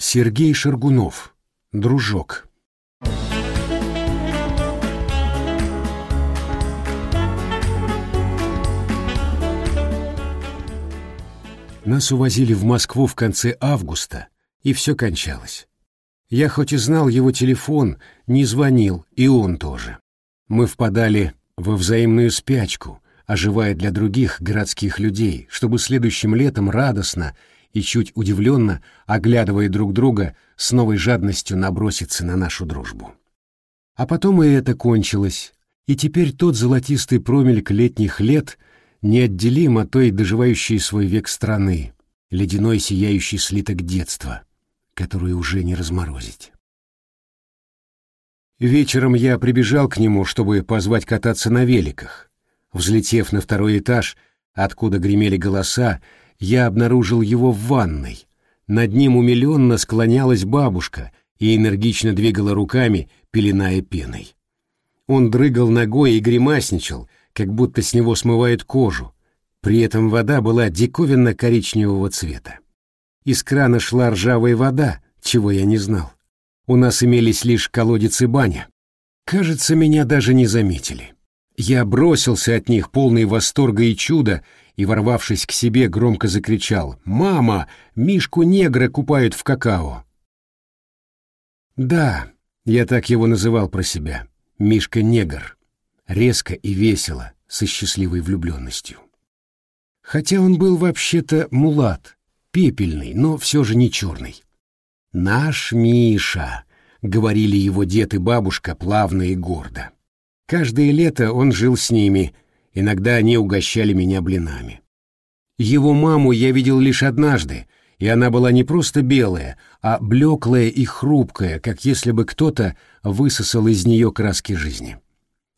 Сергей Шаргунов. Дружок. Нас увозили в Москву в конце августа, и все кончалось. Я хоть и знал его телефон, не звонил, и он тоже. Мы впадали во взаимную спячку, оживая для других городских людей, чтобы следующим летом радостно и чуть удивленно, оглядывая друг друга, с новой жадностью наброситься на нашу дружбу. А потом и это кончилось, и теперь тот золотистый промельк летних лет неотделим от той доживающей свой век страны, ледяной сияющий слиток детства, который уже не разморозить. Вечером я прибежал к нему, чтобы позвать кататься на великах. Взлетев на второй этаж, откуда гремели голоса, я обнаружил его в ванной. Над ним умиленно склонялась бабушка и энергично двигала руками, пеленая пеной. Он дрыгал ногой и гримасничал, как будто с него смывают кожу. При этом вода была диковинно-коричневого цвета. Из крана шла ржавая вода, чего я не знал. У нас имелись лишь колодец и баня. Кажется, меня даже не заметили. Я бросился от них полный восторга и чуда и, ворвавшись к себе, громко закричал «Мама! Мишку-негра купают в какао!» Да, я так его называл про себя. Мишка-негр. Резко и весело, со счастливой влюбленностью. Хотя он был вообще-то мулат, пепельный, но все же не черный. «Наш Миша», — говорили его дед и бабушка плавно и гордо. Каждое лето он жил с ними — Иногда они угощали меня блинами. Его маму я видел лишь однажды, и она была не просто белая, а блеклая и хрупкая, как если бы кто-то высосал из нее краски жизни.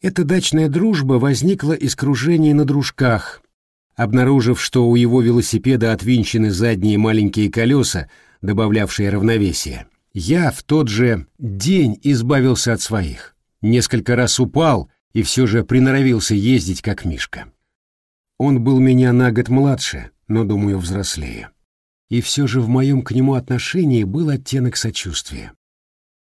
Эта дачная дружба возникла из кружения на дружках. Обнаружив, что у его велосипеда отвинчены задние маленькие колеса, добавлявшие равновесие, я в тот же день избавился от своих. Несколько раз упал и все же приноровился ездить как Мишка. Он был меня на год младше, но, думаю, взрослее. И все же в моем к нему отношении был оттенок сочувствия.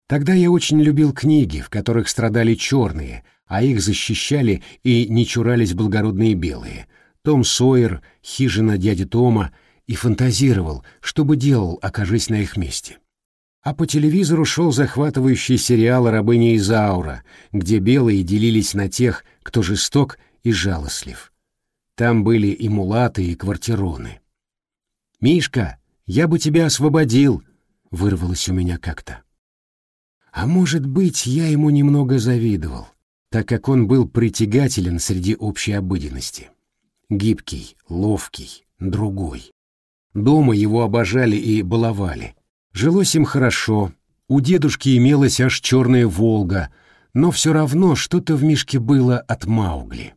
Тогда я очень любил книги, в которых страдали черные, а их защищали и не чурались благородные белые. Том Сойер, хижина дяди Тома, и фантазировал, что бы делал, окажись на их месте а по телевизору шел захватывающий сериал «Рабыня Изаура», где белые делились на тех, кто жесток и жалостлив. Там были и мулаты, и квартироны. «Мишка, я бы тебя освободил», — вырвалось у меня как-то. А может быть, я ему немного завидовал, так как он был притягателен среди общей обыденности. Гибкий, ловкий, другой. Дома его обожали и баловали — Жилось им хорошо, у дедушки имелась аж черная «Волга», но все равно что-то в Мишке было от Маугли.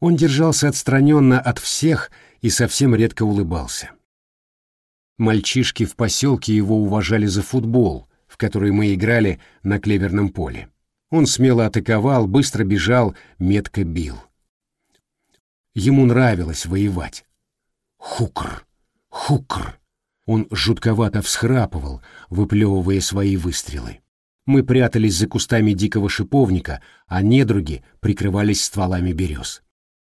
Он держался отстраненно от всех и совсем редко улыбался. Мальчишки в поселке его уважали за футбол, в который мы играли на клеверном поле. Он смело атаковал, быстро бежал, метко бил. Ему нравилось воевать. Хукр, хукр. Он жутковато всхрапывал, выплевывая свои выстрелы. Мы прятались за кустами дикого шиповника, а недруги прикрывались стволами берез.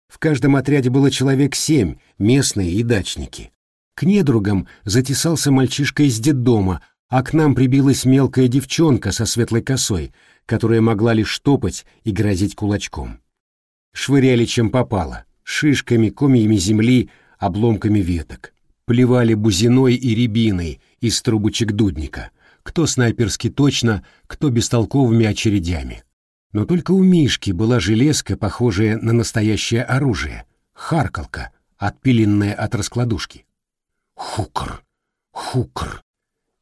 В каждом отряде было человек семь, местные и дачники. К недругам затесался мальчишка из детдома, а к нам прибилась мелкая девчонка со светлой косой, которая могла лишь топать и грозить кулачком. Швыряли чем попало — шишками, комьями земли, обломками веток плевали бузиной и рябиной из трубочек дудника, кто снайперски точно, кто бестолковыми очередями. Но только у Мишки была железка, похожая на настоящее оружие, харкалка, отпиленная от раскладушки. Хукр, хукр.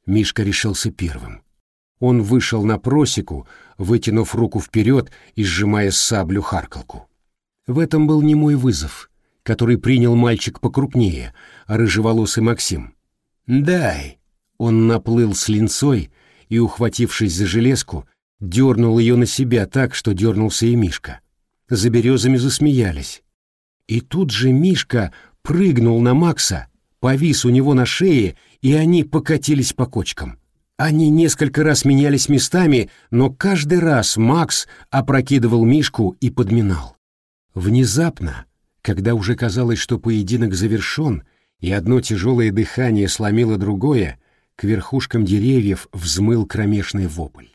Мишка решился первым. Он вышел на просеку, вытянув руку вперед и сжимая саблю харкалку. В этом был не мой вызов — который принял мальчик покрупнее, рыжеволосый Максим. «Дай!» Он наплыл с линцой и, ухватившись за железку, дернул ее на себя так, что дернулся и Мишка. За березами засмеялись. И тут же Мишка прыгнул на Макса, повис у него на шее, и они покатились по кочкам. Они несколько раз менялись местами, но каждый раз Макс опрокидывал Мишку и подминал. Внезапно, когда уже казалось, что поединок завершен, и одно тяжелое дыхание сломило другое, к верхушкам деревьев взмыл кромешный вопль.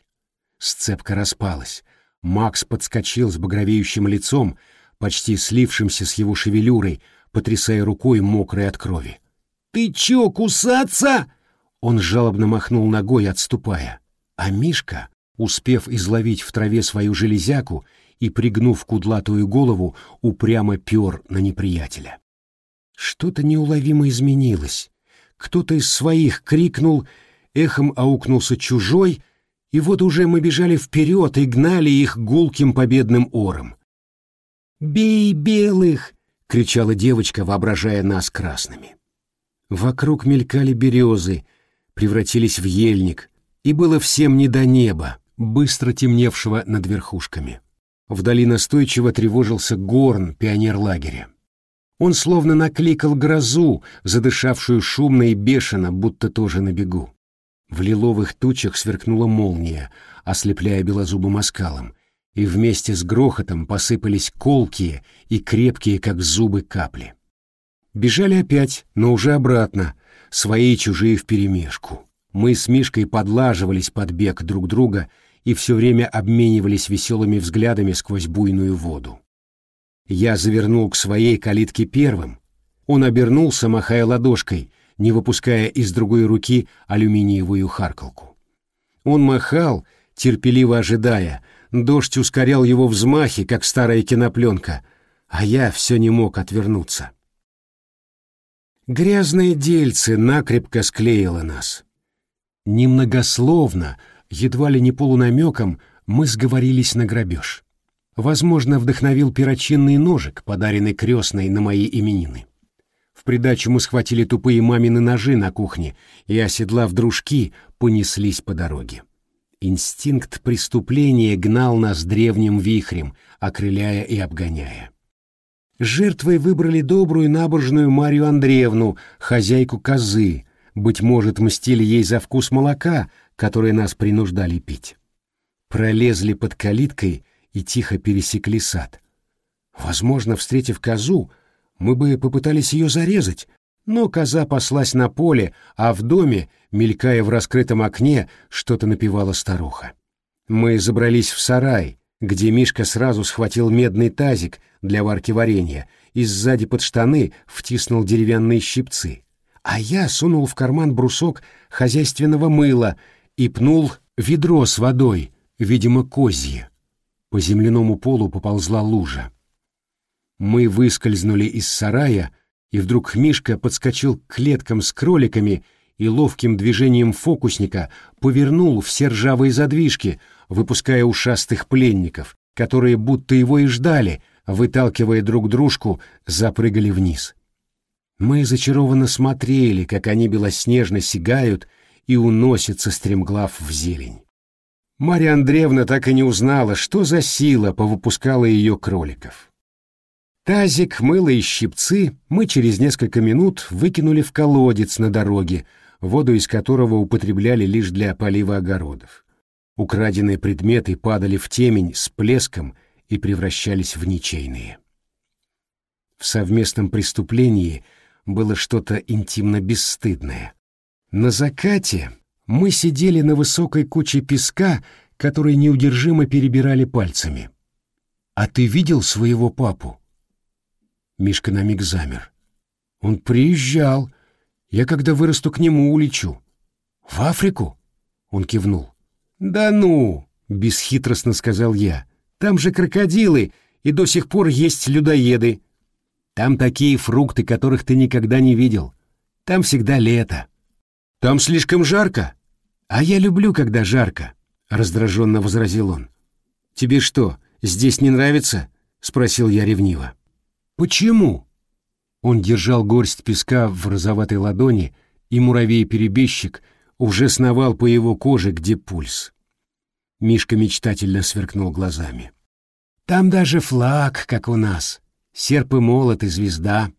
Сцепка распалась. Макс подскочил с багровеющим лицом, почти слившимся с его шевелюрой, потрясая рукой мокрой от крови. «Ты чё, кусаться?» Он жалобно махнул ногой, отступая. А Мишка, успев изловить в траве свою железяку и пригнув кудлатую голову, упрямо пёр на неприятеля. Что-то неуловимо изменилось. Кто-то из своих крикнул, эхом аукнулся чужой, и вот уже мы бежали вперед и гнали их гулким победным ором. «Бей белых!» — кричала девочка, воображая нас красными. Вокруг мелькали березы, превратились в ельник, и было всем не до неба, быстро темневшего над верхушками. Вдали настойчиво тревожился горн пионер лагеря. Он словно накликал грозу, задышавшую шумно и бешено, будто тоже на бегу. В лиловых тучах сверкнула молния, ослепляя белозубым оскалом, и вместе с грохотом посыпались колкие и крепкие, как зубы, капли. Бежали опять, но уже обратно, свои и чужие вперемешку. Мы с Мишкой подлаживались под бег друг друга и все время обменивались веселыми взглядами сквозь буйную воду. Я завернул к своей калитке первым. Он обернулся, махая ладошкой, не выпуская из другой руки алюминиевую харкалку. Он махал, терпеливо ожидая, дождь ускорял его взмахи, как старая кинопленка, а я все не мог отвернуться. Грязное дельце накрепко склеило нас. Немногословно, едва ли не полунамеком, мы сговорились на грабеж. Возможно, вдохновил перочинный ножик, подаренный крестной на мои именины. В придачу мы схватили тупые мамины ножи на кухне и, оседлав дружки, понеслись по дороге. Инстинкт преступления гнал нас древним вихрем, окрыляя и обгоняя. Жертвой выбрали добрую набожную Марию Андреевну, хозяйку козы, быть может, мстили ей за вкус молока, которое нас принуждали пить. Пролезли под калиткой и тихо пересекли сад. Возможно, встретив козу, мы бы попытались ее зарезать, но коза паслась на поле, а в доме, мелькая в раскрытом окне, что-то напевала старуха. Мы забрались в сарай, где Мишка сразу схватил медный тазик для варки варенья и сзади под штаны втиснул деревянные щипцы, а я сунул в карман брусок хозяйственного мыла и пнул ведро с водой, видимо, козье. По земляному полу поползла лужа. Мы выскользнули из сарая, и вдруг Мишка подскочил к клеткам с кроликами и ловким движением фокусника повернул все ржавые задвижки, выпуская ушастых пленников, которые будто его и ждали, выталкивая друг дружку, запрыгали вниз. Мы зачарованно смотрели, как они белоснежно сигают и уносятся стремглав в зелень. Марья Андреевна так и не узнала, что за сила повыпускала ее кроликов. Тазик, мыло и щипцы мы через несколько минут выкинули в колодец на дороге, воду из которого употребляли лишь для полива огородов. Украденные предметы падали в темень с плеском и превращались в ничейные. В совместном преступлении было что-то интимно-бесстыдное. На закате мы сидели на высокой куче песка, который неудержимо перебирали пальцами. «А ты видел своего папу?» Мишка на миг замер. «Он приезжал. Я когда вырасту к нему улечу». «В Африку?» Он кивнул. «Да ну!» — бесхитростно сказал я. «Там же крокодилы, и до сих пор есть людоеды. Там такие фрукты, которых ты никогда не видел. Там всегда лето. Там слишком жарко. А я люблю, когда жарко», — раздраженно возразил он. «Тебе что, здесь не нравится?» — спросил я ревниво. «Почему?» Он держал горсть песка в розоватой ладони, и муравей-перебежчик — уже сновал по его коже, где пульс. Мишка мечтательно сверкнул глазами. «Там даже флаг, как у нас. Серп и молот и звезда.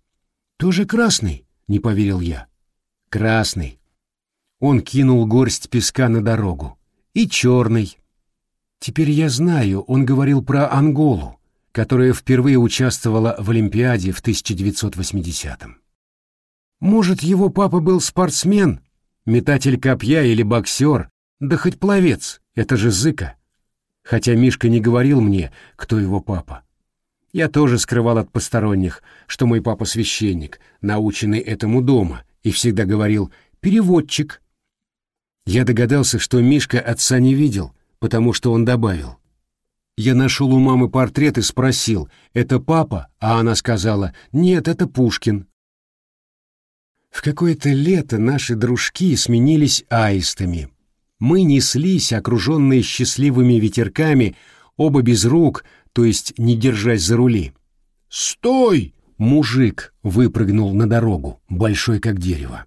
Тоже красный?» — не поверил я. «Красный». Он кинул горсть песка на дорогу. И черный. Теперь я знаю, он говорил про Анголу, которая впервые участвовала в Олимпиаде в 1980-м. Может, его папа был спортсмен, метатель копья или боксер, да хоть пловец, это же Зыка. Хотя Мишка не говорил мне, кто его папа. Я тоже скрывал от посторонних, что мой папа священник, наученный этому дома, и всегда говорил «переводчик». Я догадался, что Мишка отца не видел, потому что он добавил. Я нашел у мамы портрет и спросил, это папа? А она сказала, нет, это Пушкин. В какое-то лето наши дружки сменились аистами. Мы неслись, окруженные счастливыми ветерками, оба без рук, то есть не держась за рули. «Стой!» — мужик выпрыгнул на дорогу, большой как дерево.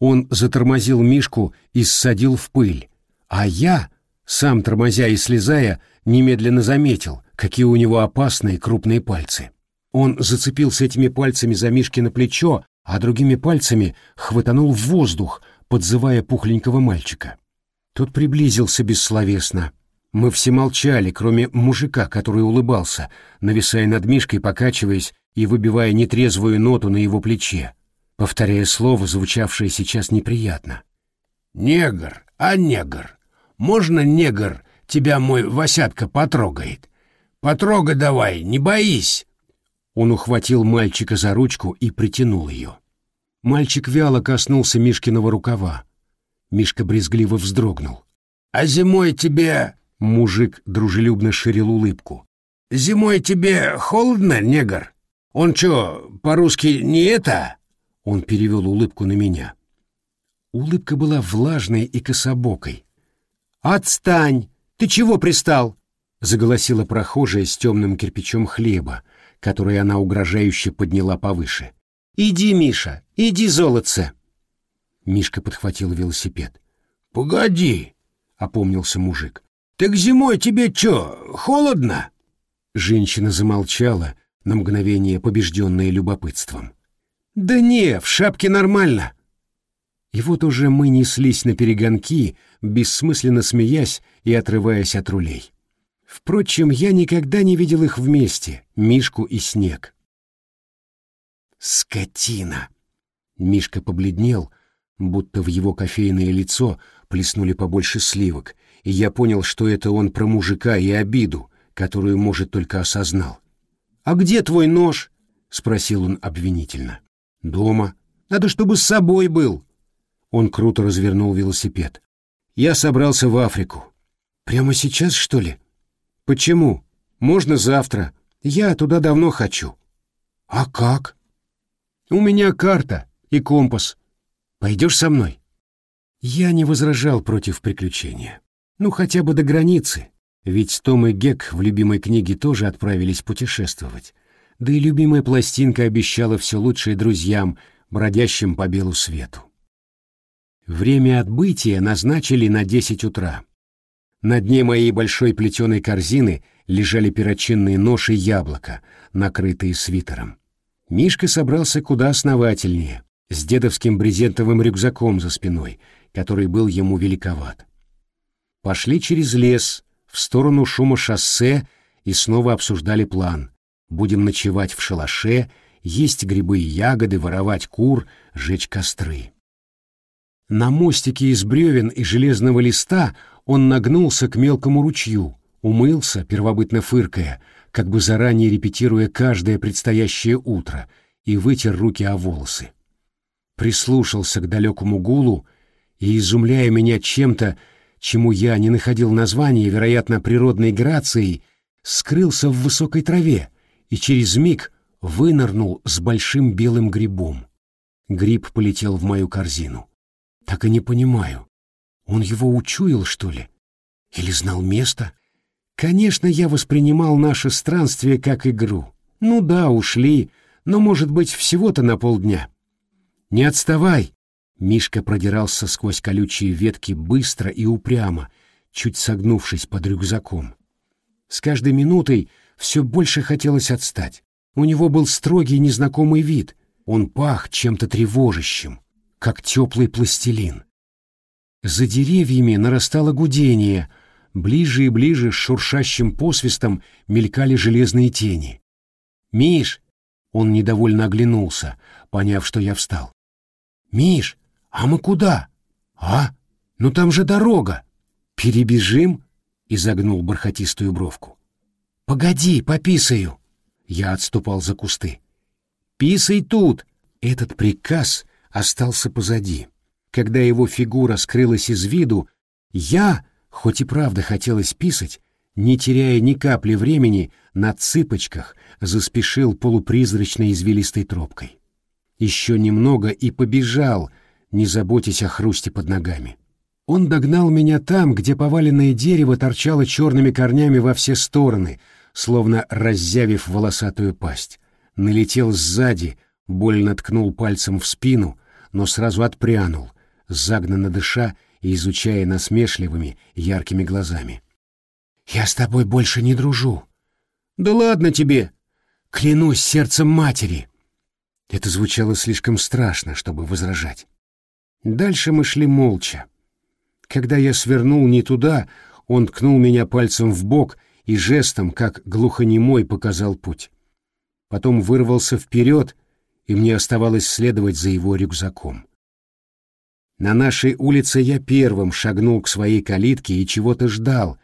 Он затормозил Мишку и ссадил в пыль, а я, сам тормозя и слезая, немедленно заметил, какие у него опасные крупные пальцы. Он зацепился этими пальцами за Мишкино плечо, а другими пальцами хватанул в воздух, подзывая пухленького мальчика. Тот приблизился бессловесно. Мы все молчали, кроме мужика, который улыбался, нависая над Мишкой, покачиваясь и выбивая нетрезвую ноту на его плече, повторяя слово, звучавшее сейчас неприятно. «Негр, а негр! Можно негр тебя мой Васятка потрогает? Потрогай давай, не боись!» Он ухватил мальчика за ручку и притянул ее. Мальчик вяло коснулся Мишкиного рукава. Мишка брезгливо вздрогнул. «А зимой тебе...» — мужик дружелюбно ширил улыбку. «Зимой тебе холодно, негр? Он чё, по-русски не это?» Он перевел улыбку на меня. Улыбка была влажной и кособокой. «Отстань! Ты чего пристал?» — заголосила прохожая с темным кирпичом хлеба, который она угрожающе подняла повыше. «Иди, Миша, иди, золотце!» Мишка подхватил велосипед. «Погоди!» — опомнился мужик. «Так зимой тебе чё, холодно?» Женщина замолчала, на мгновение побежденная любопытством. «Да не, в шапке нормально!» И вот уже мы неслись на перегонки, бессмысленно смеясь и отрываясь от рулей. Впрочем, я никогда не видел их вместе, Мишку и Снег. «Скотина!» Мишка побледнел, будто в его кофейное лицо плеснули побольше сливок, и я понял, что это он про мужика и обиду, которую, может, только осознал. «А где твой нож?» — спросил он обвинительно. «Дома. Надо, чтобы с собой был». Он круто развернул велосипед. «Я собрался в Африку». «Прямо сейчас, что ли?» «Почему? Можно завтра. Я туда давно хочу». «А как?» «У меня карта и компас. Пойдешь со мной?» Я не возражал против приключения. Ну, хотя бы до границы. Ведь Том и Гек в любимой книге тоже отправились путешествовать. Да и любимая пластинка обещала все лучшее друзьям, бродящим по белу свету. Время отбытия назначили на десять утра. На дне моей большой плетеной корзины лежали перочинные нож и яблоко, накрытые свитером. Мишка собрался куда основательнее, с дедовским брезентовым рюкзаком за спиной, который был ему великоват. Пошли через лес, в сторону шума шоссе и снова обсуждали план. Будем ночевать в шалаше, есть грибы и ягоды, воровать кур, жечь костры. На мостике из бревен и железного листа он нагнулся к мелкому ручью, умылся, первобытно фыркая, как бы заранее репетируя каждое предстоящее утро, и вытер руки о волосы прислушался к далекому гулу и, изумляя меня чем-то, чему я не находил названия, вероятно, природной грацией, скрылся в высокой траве и через миг вынырнул с большим белым грибом. Гриб полетел в мою корзину. Так и не понимаю, он его учуял, что ли? Или знал место? Конечно, я воспринимал наше странствие как игру. Ну да, ушли, но, может быть, всего-то на полдня. «Не отставай!» Мишка продирался сквозь колючие ветки быстро и упрямо, чуть согнувшись под рюкзаком. С каждой минутой все больше хотелось отстать. У него был строгий незнакомый вид, он пах чем-то тревожащим, как теплый пластилин. За деревьями нарастало гудение, ближе и ближе с шуршащим посвистом мелькали железные тени. «Миш!» — он недовольно оглянулся, поняв, что я встал. «Миш, а мы куда?» «А? Ну там же дорога!» «Перебежим?» — изогнул бархатистую бровку. «Погоди, пописаю!» Я отступал за кусты. «Писай тут!» Этот приказ остался позади. Когда его фигура скрылась из виду, я, хоть и правда хотелось писать, не теряя ни капли времени, на цыпочках заспешил полупризрачной извилистой тропкой. Еще немного и побежал, не заботясь о хрусте под ногами. Он догнал меня там, где поваленное дерево торчало черными корнями во все стороны, словно раззявив волосатую пасть. Налетел сзади, больно ткнул пальцем в спину, но сразу отпрянул, загнанно дыша и изучая насмешливыми, яркими глазами. «Я с тобой больше не дружу». «Да ладно тебе!» «Клянусь сердцем матери!» Это звучало слишком страшно, чтобы возражать. Дальше мы шли молча. Когда я свернул не туда, он ткнул меня пальцем в бок и жестом, как глухонемой, показал путь. Потом вырвался вперед, и мне оставалось следовать за его рюкзаком. На нашей улице я первым шагнул к своей калитке и чего-то ждал,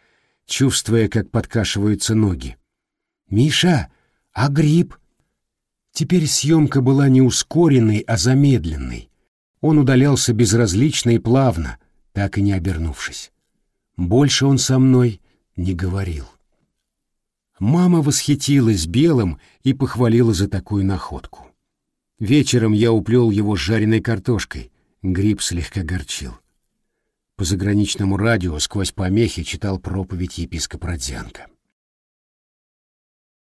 чувствуя, как подкашиваются ноги. «Миша, а гриб?» Теперь съемка была не ускоренной, а замедленной. Он удалялся безразлично и плавно, так и не обернувшись. Больше он со мной не говорил. Мама восхитилась белым и похвалила за такую находку. Вечером я уплел его с жареной картошкой, гриб слегка горчил. По заграничному радио сквозь помехи читал проповедь епископа Родзянко.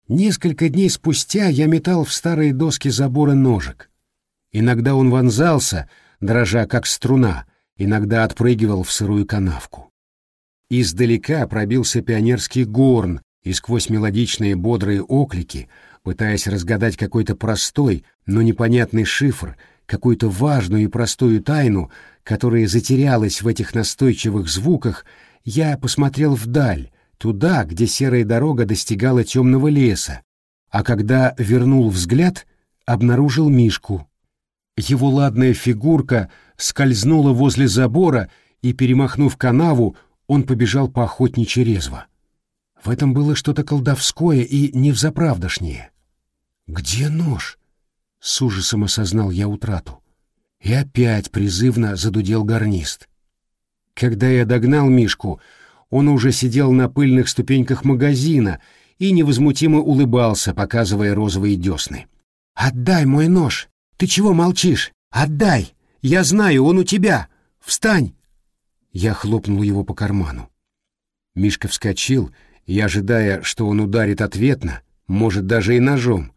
Несколько дней спустя я метал в старые доски забора ножик. Иногда он вонзался, дрожа как струна, иногда отпрыгивал в сырую канавку. Издалека пробился пионерский горн, и сквозь мелодичные бодрые оклики, пытаясь разгадать какой-то простой, но непонятный шифр, какую-то важную и простую тайну, которая затерялась в этих настойчивых звуках, я посмотрел вдаль, туда, где серая дорога достигала темного леса, а когда вернул взгляд, обнаружил Мишку. Его ладная фигурка скользнула возле забора, и, перемахнув канаву, он побежал по охотничьи резво. В этом было что-то колдовское и невзаправдошнее. «Где нож?» — с ужасом осознал я утрату. И опять призывно задудел гарнист. Когда я догнал Мишку, он уже сидел на пыльных ступеньках магазина и невозмутимо улыбался, показывая розовые десны. «Отдай мой нож! Ты чего молчишь? Отдай! Я знаю, он у тебя! Встань!» Я хлопнул его по карману. Мишка вскочил, и, ожидая, что он ударит ответно, может, даже и ножом,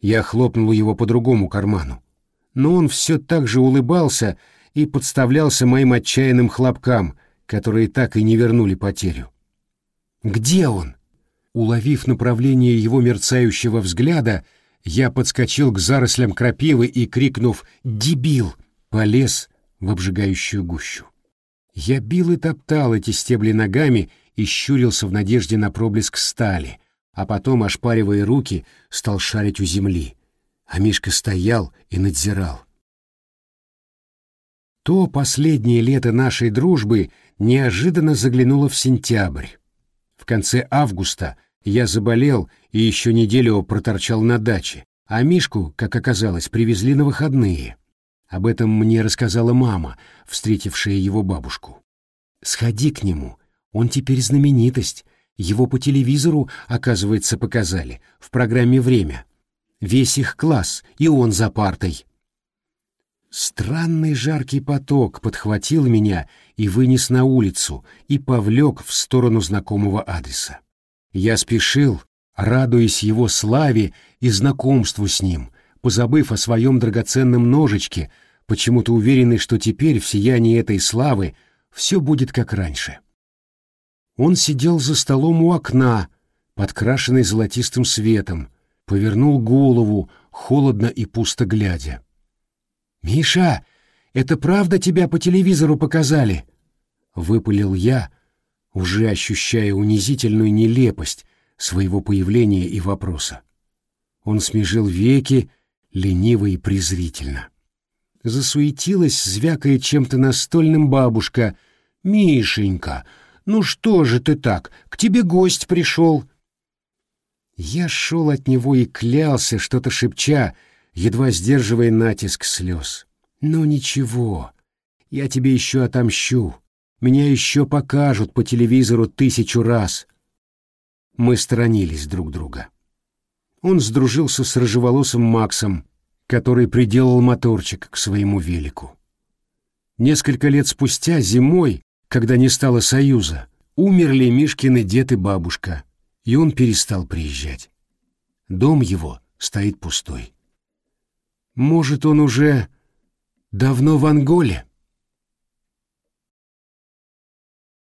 я хлопнул его по другому карману. Но он все так же улыбался и подставлялся моим отчаянным хлопкам — которые так и не вернули потерю. «Где он?» Уловив направление его мерцающего взгляда, я подскочил к зарослям крапивы и, крикнув «Дебил!», полез в обжигающую гущу. Я бил и топтал эти стебли ногами и щурился в надежде на проблеск стали, а потом, ошпаривая руки, стал шарить у земли. А Мишка стоял и надзирал. То последнее лето нашей дружбы неожиданно заглянуло в сентябрь. В конце августа я заболел и еще неделю проторчал на даче, а Мишку, как оказалось, привезли на выходные. Об этом мне рассказала мама, встретившая его бабушку. «Сходи к нему, он теперь знаменитость, его по телевизору, оказывается, показали, в программе «Время». Весь их класс, и он за партой. Странный жаркий поток подхватил меня и вынес на улицу и повлек в сторону знакомого адреса. Я спешил, радуясь его славе и знакомству с ним, позабыв о своем драгоценном ножичке, почему-то уверенный, что теперь в сиянии этой славы все будет как раньше. Он сидел за столом у окна, подкрашенный золотистым светом, повернул голову, холодно и пусто глядя. «Миша, это правда тебя по телевизору показали?» выпалил я, уже ощущая унизительную нелепость своего появления и вопроса. Он смежил веки лениво и презрительно. Засуетилась, звякая чем-то настольным бабушка. «Мишенька, ну что же ты так? К тебе гость пришел!» Я шел от него и клялся, что-то шепча, едва сдерживая натиск слез. «Ну ничего, я тебе еще отомщу. Меня еще покажут по телевизору тысячу раз». Мы сторонились друг друга. Он сдружился с рыжеволосым Максом, который приделал моторчик к своему велику. Несколько лет спустя, зимой, когда не стало Союза, умерли Мишкины дед и бабушка, и он перестал приезжать. Дом его стоит пустой. Может, он уже давно в Анголе?